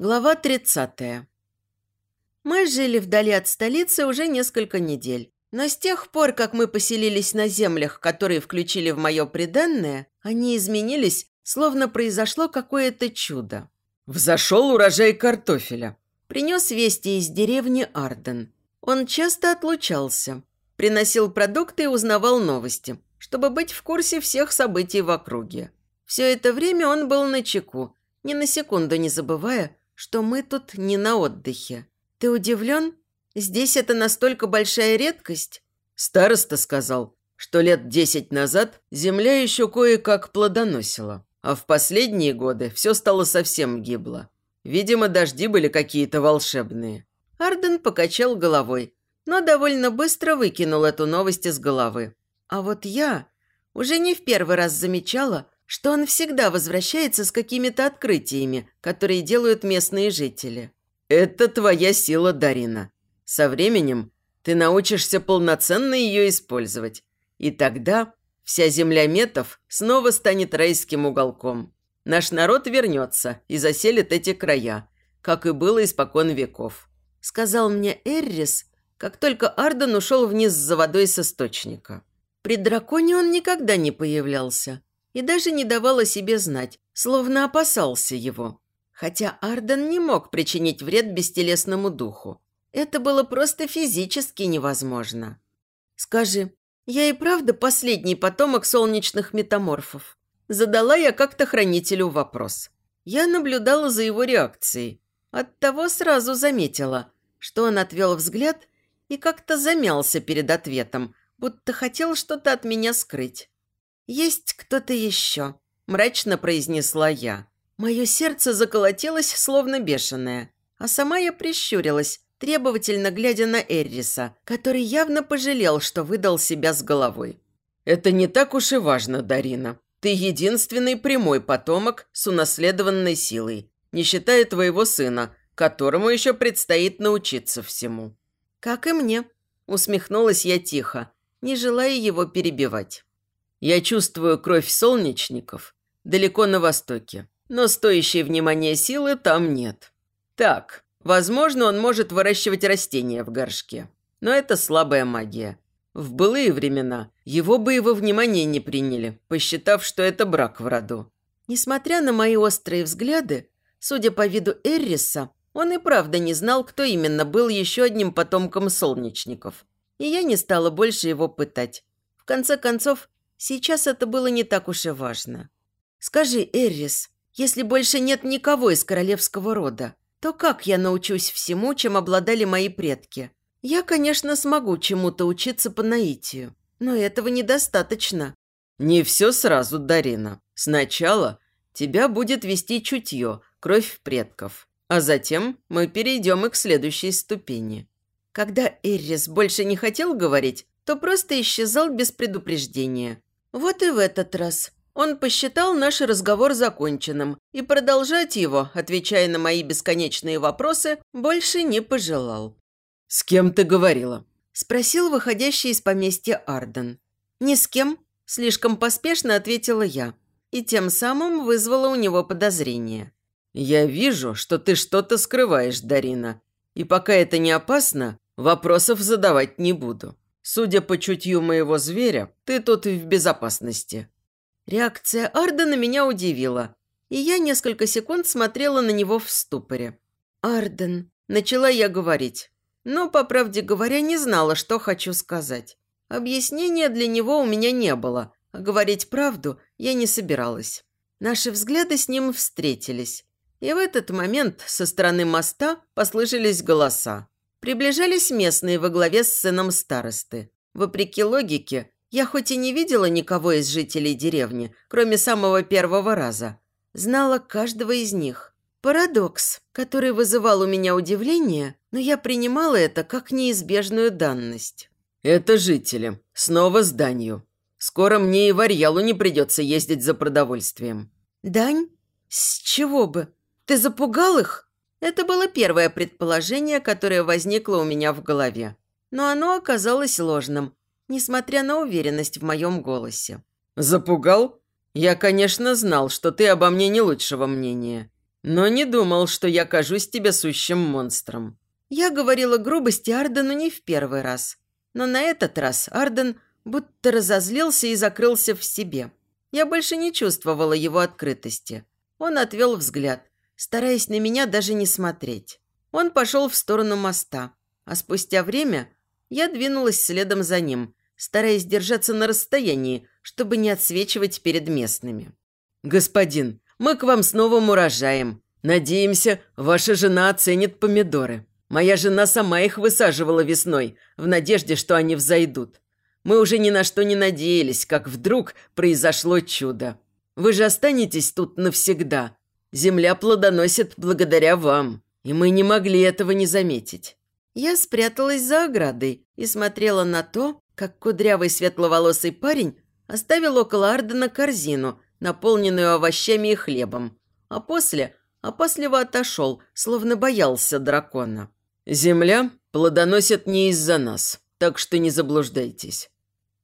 Глава 30. Мы жили вдали от столицы уже несколько недель. Но с тех пор, как мы поселились на землях, которые включили в мое приданное, они изменились, словно произошло какое-то чудо. Взошел урожай картофеля. Принес вести из деревни Арден. Он часто отлучался. Приносил продукты и узнавал новости, чтобы быть в курсе всех событий в округе. Все это время он был на чеку, ни на секунду не забывая, что мы тут не на отдыхе. Ты удивлен? Здесь это настолько большая редкость?» Староста сказал, что лет десять назад земля еще кое-как плодоносила, а в последние годы все стало совсем гибло. Видимо, дожди были какие-то волшебные. Арден покачал головой, но довольно быстро выкинул эту новость из головы. А вот я уже не в первый раз замечала, что он всегда возвращается с какими-то открытиями, которые делают местные жители. «Это твоя сила, Дарина. Со временем ты научишься полноценно ее использовать. И тогда вся земля метов снова станет райским уголком. Наш народ вернется и заселит эти края, как и было испокон веков», – сказал мне Эррис, как только Арден ушел вниз за водой с источника. При драконе он никогда не появлялся – и даже не давал о себе знать, словно опасался его. Хотя Арден не мог причинить вред бестелесному духу. Это было просто физически невозможно. «Скажи, я и правда последний потомок солнечных метаморфов?» Задала я как-то хранителю вопрос. Я наблюдала за его реакцией. Оттого сразу заметила, что он отвел взгляд и как-то замялся перед ответом, будто хотел что-то от меня скрыть. «Есть кто-то еще», – мрачно произнесла я. Мое сердце заколотилось, словно бешеное, а сама я прищурилась, требовательно глядя на Эрриса, который явно пожалел, что выдал себя с головой. «Это не так уж и важно, Дарина. Ты единственный прямой потомок с унаследованной силой, не считая твоего сына, которому еще предстоит научиться всему». «Как и мне», – усмехнулась я тихо, не желая его перебивать. Я чувствую кровь солнечников далеко на востоке, но стоящей внимания силы там нет. Так, возможно, он может выращивать растения в горшке, но это слабая магия. В былые времена его бы его внимание не приняли, посчитав, что это брак в роду. Несмотря на мои острые взгляды, судя по виду Эрриса, он и правда не знал, кто именно был еще одним потомком солнечников. И я не стала больше его пытать. В конце концов, Сейчас это было не так уж и важно. «Скажи, Эррис, если больше нет никого из королевского рода, то как я научусь всему, чем обладали мои предки? Я, конечно, смогу чему-то учиться по наитию, но этого недостаточно». «Не все сразу, Дарина. Сначала тебя будет вести чутье, кровь предков, а затем мы перейдем и к следующей ступени». Когда Эррис больше не хотел говорить, то просто исчезал без предупреждения. Вот и в этот раз он посчитал наш разговор законченным и продолжать его, отвечая на мои бесконечные вопросы, больше не пожелал. «С кем ты говорила?» – спросил выходящий из поместья Арден. «Ни с кем», – слишком поспешно ответила я, и тем самым вызвала у него подозрение. «Я вижу, что ты что-то скрываешь, Дарина, и пока это не опасно, вопросов задавать не буду. Судя по чутью моего зверя, ты тут в безопасности». Реакция Арда на меня удивила, и я несколько секунд смотрела на него в ступоре. «Арден», – начала я говорить, но, по правде говоря, не знала, что хочу сказать. Объяснения для него у меня не было, а говорить правду я не собиралась. Наши взгляды с ним встретились, и в этот момент со стороны моста послышались голоса. Приближались местные во главе с сыном старосты. Вопреки логике, я хоть и не видела никого из жителей деревни, кроме самого первого раза, знала каждого из них. Парадокс, который вызывал у меня удивление, но я принимала это как неизбежную данность. «Это жители. Снова с данью. Скоро мне и Варьялу не придется ездить за продовольствием». «Дань? С чего бы? Ты запугал их?» Это было первое предположение, которое возникло у меня в голове. Но оно оказалось ложным, несмотря на уверенность в моем голосе. «Запугал? Я, конечно, знал, что ты обо мне не лучшего мнения. Но не думал, что я кажусь тебе сущим монстром». Я говорила грубости Ардену не в первый раз. Но на этот раз Арден будто разозлился и закрылся в себе. Я больше не чувствовала его открытости. Он отвел взгляд, стараясь на меня даже не смотреть. Он пошел в сторону моста, а спустя время я двинулась следом за ним, стараясь держаться на расстоянии, чтобы не отсвечивать перед местными. «Господин, мы к вам с новым урожаем. Надеемся, ваша жена оценит помидоры. Моя жена сама их высаживала весной, в надежде, что они взойдут. Мы уже ни на что не надеялись, как вдруг произошло чудо. Вы же останетесь тут навсегда. Земля плодоносит благодаря вам, и мы не могли этого не заметить». Я спряталась за оградой и смотрела на то, как кудрявый светловолосый парень оставил около Ардена корзину, наполненную овощами и хлебом, а после опасливо отошел, словно боялся дракона. «Земля плодоносит не из-за нас, так что не заблуждайтесь.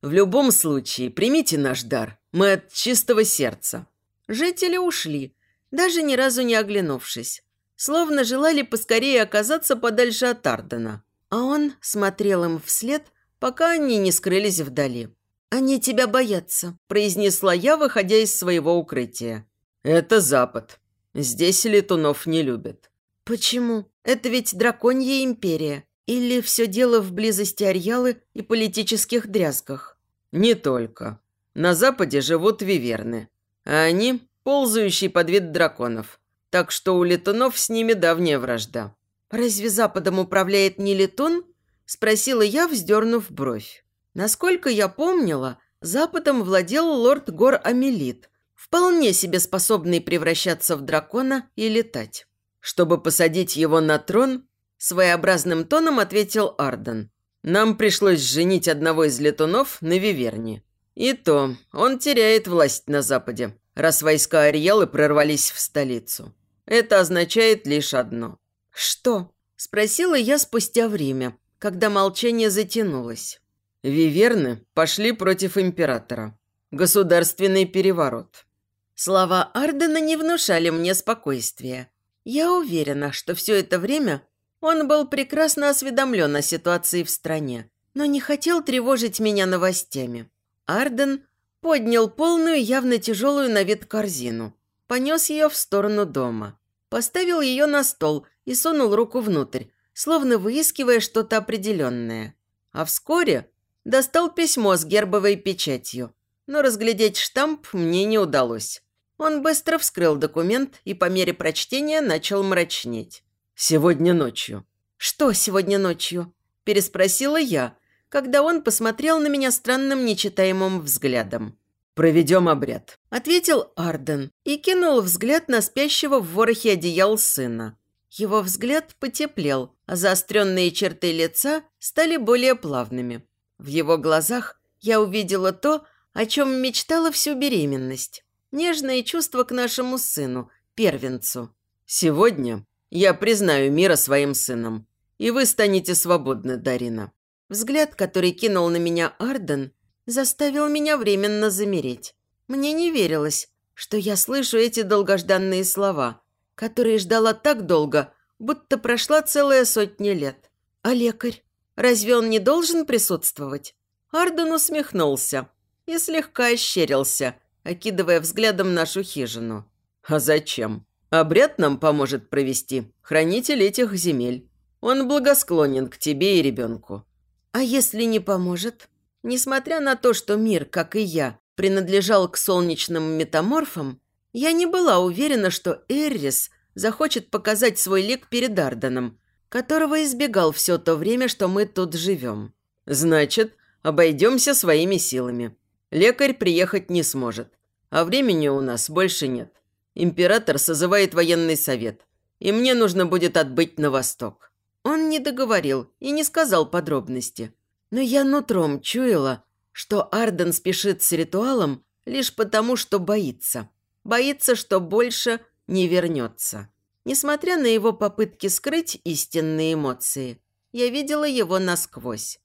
В любом случае, примите наш дар, мы от чистого сердца». Жители ушли, даже ни разу не оглянувшись, словно желали поскорее оказаться подальше от Ардена. А он смотрел им вслед, пока они не скрылись вдали. «Они тебя боятся», – произнесла я, выходя из своего укрытия. «Это Запад. Здесь летунов не любят». «Почему? Это ведь драконья империя. Или все дело в близости Арьялы и политических дрязгах?» «Не только. На Западе живут виверны, а они – ползающий под вид драконов. Так что у летунов с ними давняя вражда». «Разве Западом управляет не летун?» – спросила я, вздернув бровь. Насколько я помнила, Западом владел лорд Гор Амелит, вполне себе способный превращаться в дракона и летать. Чтобы посадить его на трон, своеобразным тоном ответил Арден. Нам пришлось женить одного из летунов на Виверне. И то он теряет власть на Западе, раз войска Ариэлы прорвались в столицу. Это означает лишь одно. «Что?» – спросила я спустя время, когда молчание затянулось. Виверны пошли против императора. Государственный переворот. Слова Ардена не внушали мне спокойствия. Я уверена, что все это время он был прекрасно осведомлен о ситуации в стране, но не хотел тревожить меня новостями. Арден поднял полную, явно тяжелую на вид корзину, понес ее в сторону дома, поставил ее на стол и сунул руку внутрь, словно выискивая что-то определенное. А вскоре Достал письмо с гербовой печатью, но разглядеть штамп мне не удалось. Он быстро вскрыл документ и по мере прочтения начал мрачнеть. «Сегодня ночью». «Что сегодня ночью?» – переспросила я, когда он посмотрел на меня странным нечитаемым взглядом. «Проведем обряд», – ответил Арден и кинул взгляд на спящего в ворохе одеял сына. Его взгляд потеплел, а заостренные черты лица стали более плавными. В его глазах я увидела то, о чем мечтала всю беременность. Нежное чувство к нашему сыну, первенцу. «Сегодня я признаю мира своим сыном, и вы станете свободны, Дарина». Взгляд, который кинул на меня Арден, заставил меня временно замереть. Мне не верилось, что я слышу эти долгожданные слова, которые ждала так долго, будто прошла целая сотня лет. А лекарь? Разве он не должен присутствовать?» Арден усмехнулся и слегка ощерился, окидывая взглядом нашу хижину. «А зачем? Обряд нам поможет провести хранитель этих земель. Он благосклонен к тебе и ребенку». «А если не поможет?» Несмотря на то, что мир, как и я, принадлежал к солнечным метаморфам, я не была уверена, что Эррис захочет показать свой лик перед Арденом, которого избегал все то время, что мы тут живем. Значит, обойдемся своими силами. Лекарь приехать не сможет, а времени у нас больше нет. Император созывает военный совет, и мне нужно будет отбыть на восток». Он не договорил и не сказал подробности. Но я нутром чуяла, что Арден спешит с ритуалом лишь потому, что боится. Боится, что больше не вернется. Несмотря на его попытки скрыть истинные эмоции, я видела его насквозь.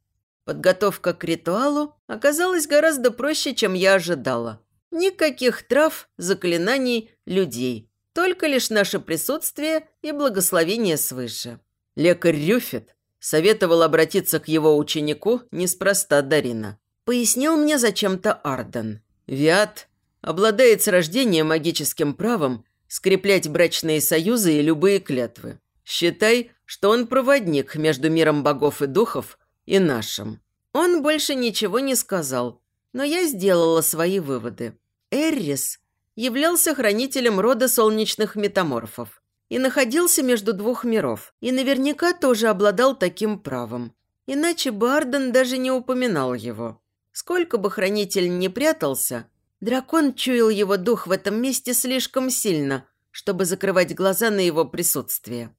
Подготовка к ритуалу оказалась гораздо проще, чем я ожидала. Никаких трав, заклинаний, людей. только лишь наше присутствие и благословение свыше. Лекарь Рюфет советовал обратиться к его ученику неспроста Дарина. Пояснил мне зачем-то Арден. Виат обладает с рождения магическим правом скреплять брачные союзы и любые клятвы. Считай, что он проводник между миром богов и духов и нашим. Он больше ничего не сказал, но я сделала свои выводы. Эррис являлся хранителем рода солнечных метаморфов и находился между двух миров, и наверняка тоже обладал таким правом. Иначе Барден даже не упоминал его. Сколько бы хранитель не прятался, дракон чуял его дух в этом месте слишком сильно, чтобы закрывать глаза на его присутствие.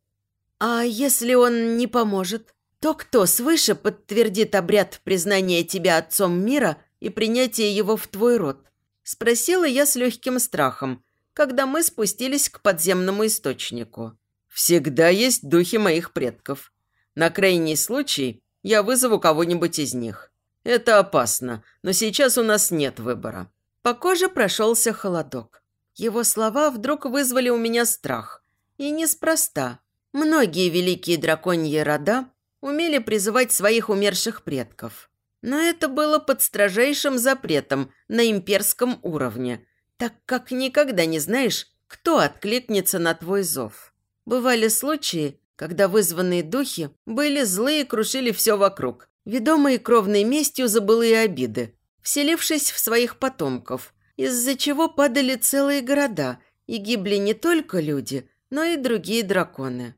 «А если он не поможет?» то кто свыше подтвердит обряд признания тебя отцом мира и принятия его в твой род? Спросила я с легким страхом, когда мы спустились к подземному источнику. Всегда есть духи моих предков. На крайний случай я вызову кого-нибудь из них. Это опасно, но сейчас у нас нет выбора. По коже прошелся холодок. Его слова вдруг вызвали у меня страх. И неспроста. Многие великие драконьи рода умели призывать своих умерших предков. Но это было под строжайшим запретом на имперском уровне, так как никогда не знаешь, кто откликнется на твой зов. Бывали случаи, когда вызванные духи были злые и крушили все вокруг, ведомые кровной местью за былые обиды, вселившись в своих потомков, из-за чего падали целые города и гибли не только люди, но и другие драконы.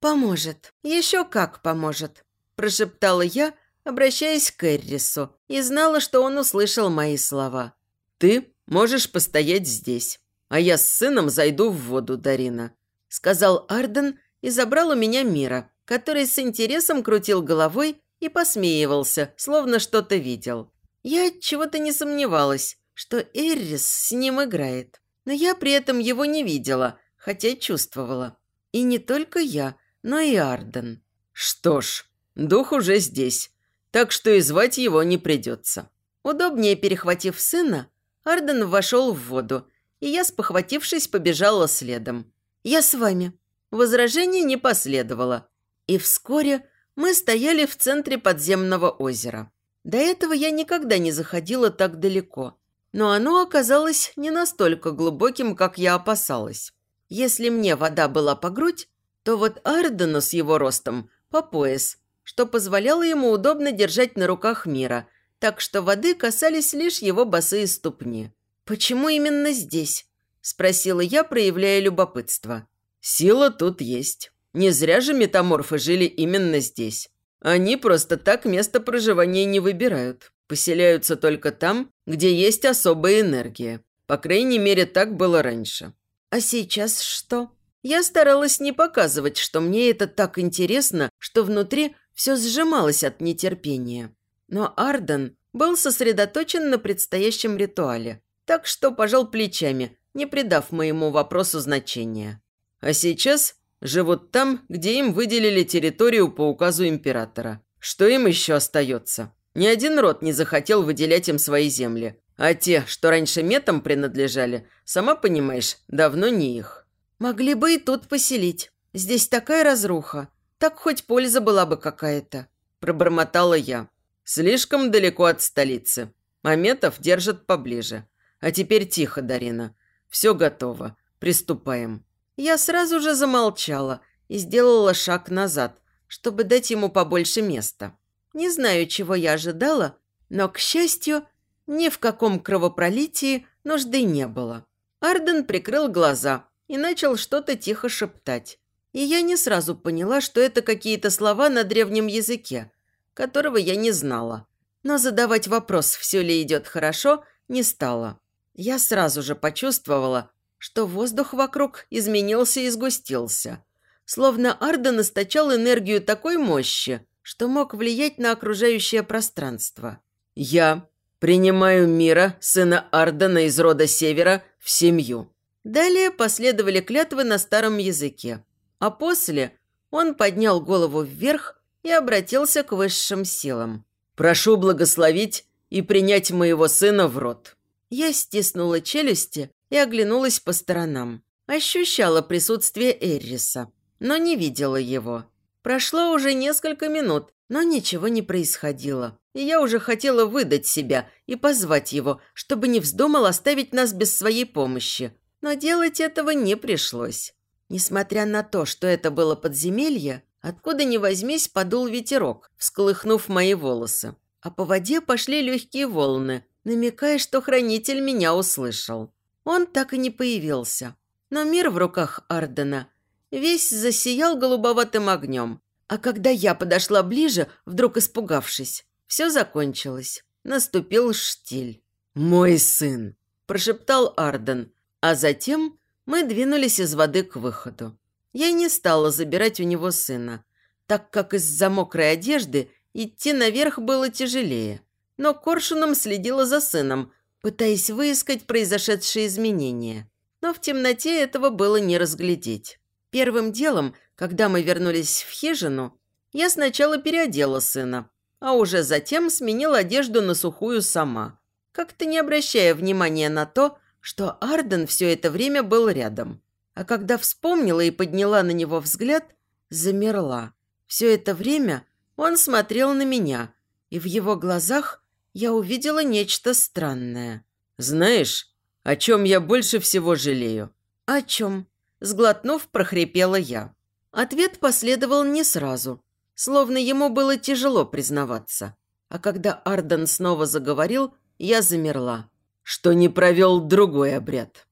«Поможет. Еще как поможет», – прошептала я, обращаясь к Эррису, и знала, что он услышал мои слова. «Ты можешь постоять здесь, а я с сыном зайду в воду, Дарина», – сказал Арден и забрал у меня Мира, который с интересом крутил головой и посмеивался, словно что-то видел. Я чего-то не сомневалась, что Эррис с ним играет, но я при этом его не видела, хотя чувствовала. И не только я – но и Арден. Что ж, дух уже здесь, так что и звать его не придется. Удобнее перехватив сына, Арден вошел в воду, и я, спохватившись, побежала следом. «Я с вами». Возражений не последовало. И вскоре мы стояли в центре подземного озера. До этого я никогда не заходила так далеко, но оно оказалось не настолько глубоким, как я опасалась. Если мне вода была по грудь, то вот Ардену с его ростом по пояс, что позволяло ему удобно держать на руках мира, так что воды касались лишь его босые ступни. «Почему именно здесь?» – спросила я, проявляя любопытство. «Сила тут есть. Не зря же метаморфы жили именно здесь. Они просто так место проживания не выбирают. Поселяются только там, где есть особая энергия. По крайней мере, так было раньше». «А сейчас что?» Я старалась не показывать, что мне это так интересно, что внутри все сжималось от нетерпения. Но Арден был сосредоточен на предстоящем ритуале, так что пожал плечами, не придав моему вопросу значения. А сейчас живут там, где им выделили территорию по указу императора. Что им еще остается? Ни один род не захотел выделять им свои земли. А те, что раньше метам принадлежали, сама понимаешь, давно не их. Могли бы и тут поселить. Здесь такая разруха. Так хоть польза была бы какая-то. Пробормотала я. Слишком далеко от столицы. Маметов держат поближе. А теперь тихо, Дарина. Все готово. Приступаем. Я сразу же замолчала и сделала шаг назад, чтобы дать ему побольше места. Не знаю, чего я ожидала, но, к счастью, ни в каком кровопролитии нужды не было. Арден прикрыл глаза, и начал что-то тихо шептать. И я не сразу поняла, что это какие-то слова на древнем языке, которого я не знала. Но задавать вопрос, все ли идет хорошо, не стала. Я сразу же почувствовала, что воздух вокруг изменился и сгустился. Словно Арден источал энергию такой мощи, что мог влиять на окружающее пространство. «Я принимаю Мира, сына Ардена из рода Севера, в семью», Далее последовали клятвы на старом языке. А после он поднял голову вверх и обратился к высшим силам. «Прошу благословить и принять моего сына в рот». Я стиснула челюсти и оглянулась по сторонам. Ощущала присутствие Эрриса, но не видела его. Прошло уже несколько минут, но ничего не происходило. И я уже хотела выдать себя и позвать его, чтобы не вздумал оставить нас без своей помощи. Но делать этого не пришлось. Несмотря на то, что это было подземелье, откуда ни возьмись подул ветерок, всколыхнув мои волосы. А по воде пошли легкие волны, намекая, что хранитель меня услышал. Он так и не появился. Но мир в руках Ардена весь засиял голубоватым огнем. А когда я подошла ближе, вдруг испугавшись, все закончилось. Наступил штиль. «Мой сын!» – прошептал Арден, а затем мы двинулись из воды к выходу. Я не стала забирать у него сына, так как из-за мокрой одежды идти наверх было тяжелее. Но коршуном следила за сыном, пытаясь выискать произошедшие изменения. Но в темноте этого было не разглядеть. Первым делом, когда мы вернулись в хижину, я сначала переодела сына, а уже затем сменила одежду на сухую сама, как-то не обращая внимания на то, что Арден все это время был рядом. А когда вспомнила и подняла на него взгляд, замерла. Все это время он смотрел на меня, и в его глазах я увидела нечто странное. «Знаешь, о чем я больше всего жалею?» «О чем?» Сглотнув, прохрипела я. Ответ последовал не сразу, словно ему было тяжело признаваться. А когда Арден снова заговорил, я замерла что не провел другой обряд.